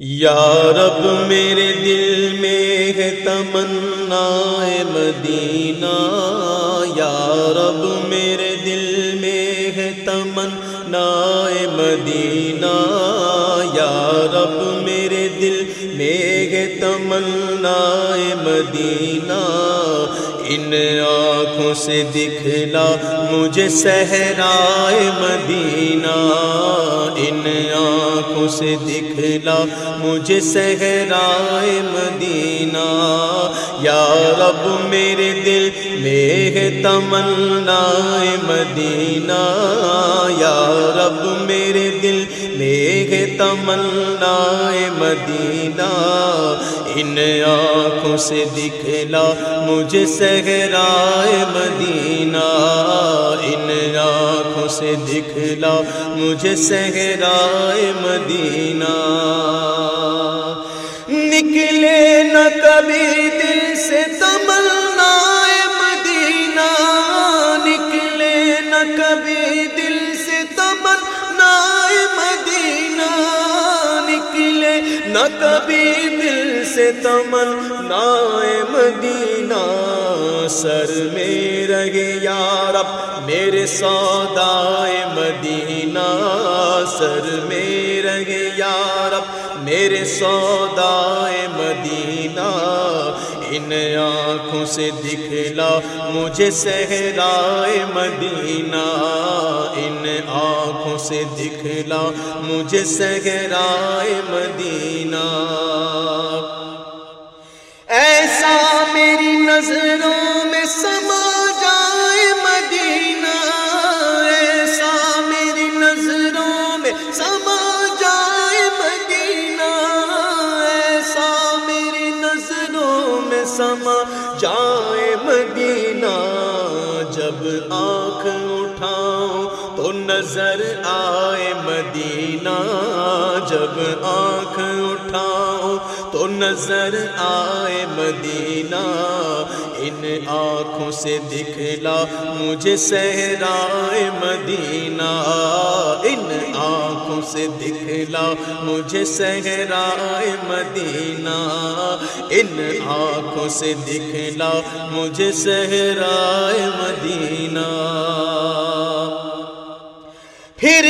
یا رب میرے دل میں ہے تمنا مدینہ، یا رب میرے دل میں ہے تمنا مدینہ، یا رب میرے دل میں ہے تمنا مدینہ، ان آنکھوں سے دکھلا مجھے صحرائے مدینہ۔ ان آنکھوں سے دکھلا مجھے صحرائے مدینہ۔ یا رب میرے دل میں ہے تمنا مدینہ۔ یا رب میرے دل میں ہے تمنا مدینہ، ان آنکھوں سے دکھلا مجھے صحرائے مدینہ۔ ان آنکھوں سے دکھلا مجھے صحرائے مدینہ۔ نکلے نہ کبھی دل سے تمنا نہ کبھی دل سے تمنا مدینہ۔ سر میں رہے یارب میرے سودائے مدینہ سر میں رہے یارب میرے سودائے مدینہ ان آنکھوں سے دکھلا، مجھے صحرائے مدینہ ان آنکھوں سے دکھلا، مجھے صحرائے مدینہ سما جائے مدینہ جب آنکھ اٹھاؤں تو نظر آئے مدینہ جب آنکھ تو نظر آئے مدینہ، ان آنکھوں سے دکھلا مجھے صحرائے مدینہ۔ ان آنکھوں سے دکھلا مجھے صحرائے مدینہ۔ ان آنکھوں سے دکھلا مجھے صحرائے مدینہ۔ پھرتے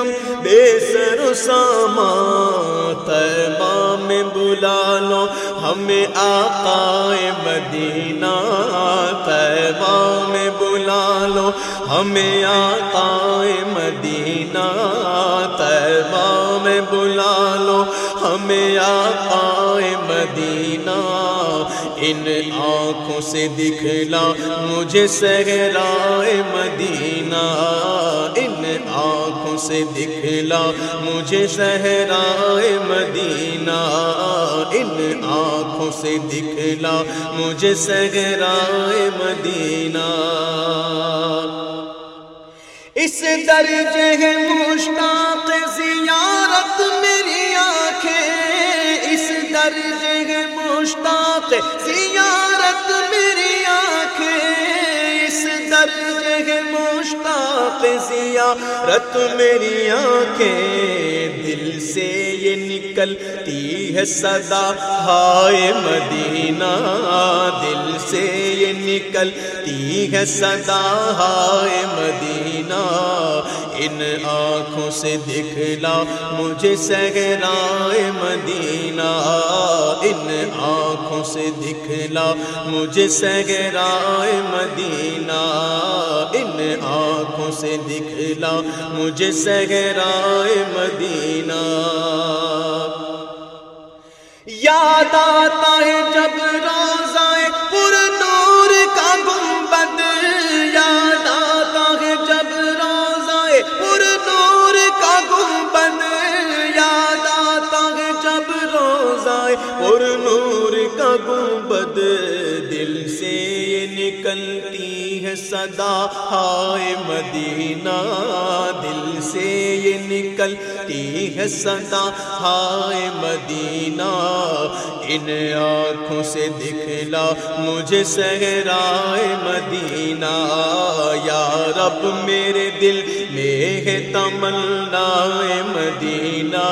ہم بے سر ساما میں بلا لو ہمیں آقا مدینہ تیبہ میں بلا لو ہمیں آقا مدینہ تیبہ میں بلا لو ہمیں آقا مدینہ۔ ان آنکھوں سے دکھلا مجھے صحرائے مدینہ۔ آنکھوں سے دکھلا مجھے صحرائے مدینہ۔ ان آنکھوں سے دکھلا مجھے صحرائے مدینہ۔ اس درجے ہے مشتاق زیارت میری آنکھیں، اس درجے ہے مشتاق زیارت زیارت میری آنکھیں دل سے یہ نکلتی ہے صدا۔ ہائے مدینہ، دل سے یہ نکلتی ہے صدا۔ ہائے مدینہ، ان آنکھوں سے دکھلا مجھے صحرائے مدینہ۔ ان آنکھوں سے دکھلا مجھے صحرائے مدینہ۔ آنکھوں سے دکھلا مجھے صحرائے مدینہ۔ یاد آتا ہے جب روزائے پر نور کا گنبد۔ یاد آتا ہے جب روزائے پر نور کا گنبد۔ یاد آتا ہے جب روزائے پر نور کا گنبد ہے صدا ہائے مدینہ، دل سے یہ نکلتی ہے صدا ہائے مدینہ۔ ان آنکھوں سے دکھلا مجھے سہرائے مدینہ۔ یا رب، میرے دل میں ہے تمنا مدینہ۔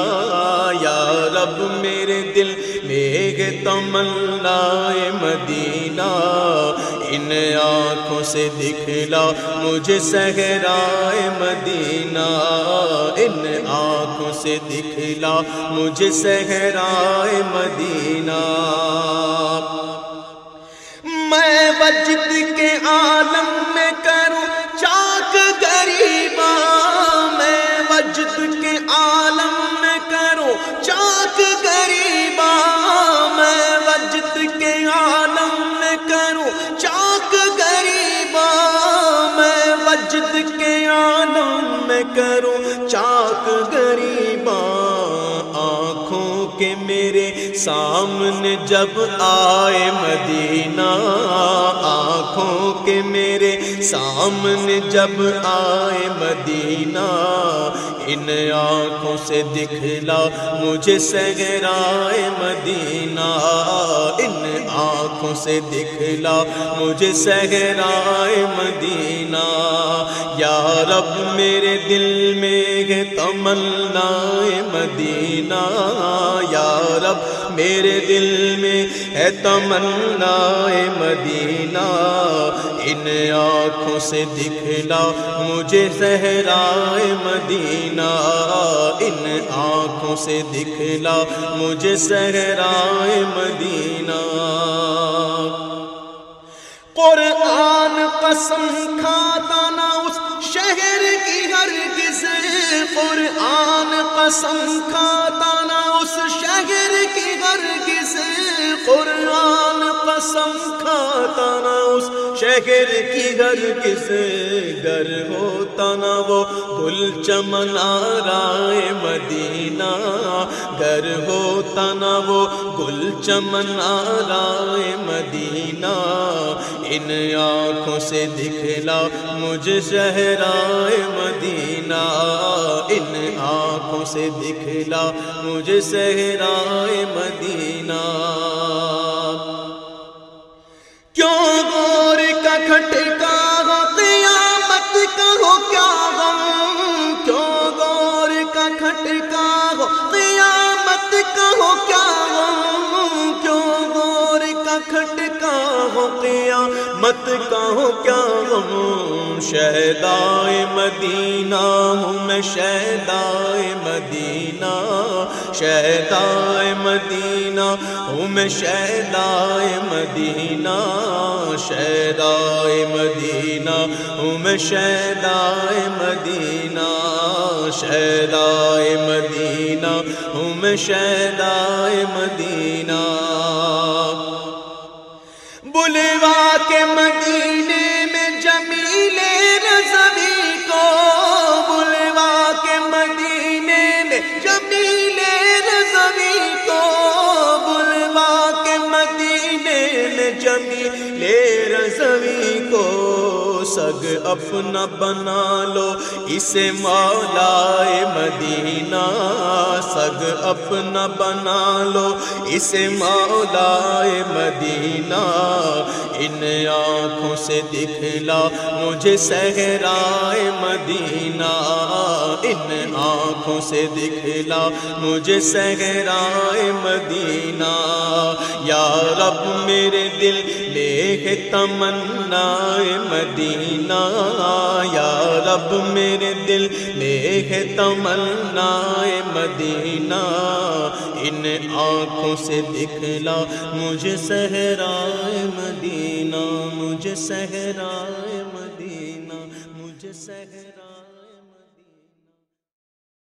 یا رب، میرے دل میں ہے تمنا مدینہ۔ ان آنکھوں سے دکھلا مجھے سہرائے مدینہ۔ ان آنکھوں سے دکھلا مجھے سہرائے مدینہ۔ میں وجد کے عالم میں کروں چاک غریبا میں وجد کے عالم میں کروں چاک غریبا کے میرے سامنے جب آئے مدینہ، آنکھوں کے میرے سامنے جب آئے مدینہ، ان آنکھوں سے دکھلا مجھے سگرائے مدینہ۔ ان آنکھوں سے دکھلا مجھے سگرائے مدینہ۔ یا رب میرے دل میں ہے تمنا مدینہ، یا رب، میرے دل میں ہے تمنا مدینہ، ان آنکھوں سے دکھلا مجھے زہرائے مدینہ، ان آنکھوں سے دکھلا مجھے زہرائے مدینہ۔ قرآن قسم کھاتا نہ اس شہر کی ہر کسی قرآن قسم کھاتا نہ اس شہر کی ہر کسی قرآن قسم کھاتا نہ اس شہر کی ہر کسی گر ہوتا نہ وہ گل چمن رائے مدینہ گر ہوتا نہ وہ گل چمن رائے مدینہ۔ ان آنکھوں سے دکھلا مجھے شہرائے مدینہ۔ ان آنکھوں سے دکھلا مجھے صحرائے مدینہ۔ کیوں غور کا قیامت کا ہو، کیا غم؟ کیوں غور کا کھٹکا ہو، قیامت کا ہو، کیا غم؟ کیوں غور کا کھٹکا ہو، قیامت کا ہو، کیا غم؟ شہدائے مدینہ ہوں، میں شہدائے مدینہ شہدائے مدینہ ہوں میں شہدائے مدینہ شہدائے مدینہ ہوں میں شہدائے مدینہ شہدائے مدینہ ہوں میں شہدائے مدینہ۔ میں جمیل رضوی کو سگ اپنا بنا لو، اسے مولا مدینہ سگ اپنا بنا لو، اسے مولا مدینہ ان آنکھوں سے دکھلا، مجھے سہرائے مدینہ ان آنکھوں سے دکھلا، مجھے سہرائے مدینہ۔ یا رب میرے دل ہے تمنا مدینہ، یا رب میرے دل میں ہے تمنا مدینہ، ان آنکھوں سے دکھلا مجھے صحرائے مدینہ مجھے صحرائے مدینہ مجھے صحرا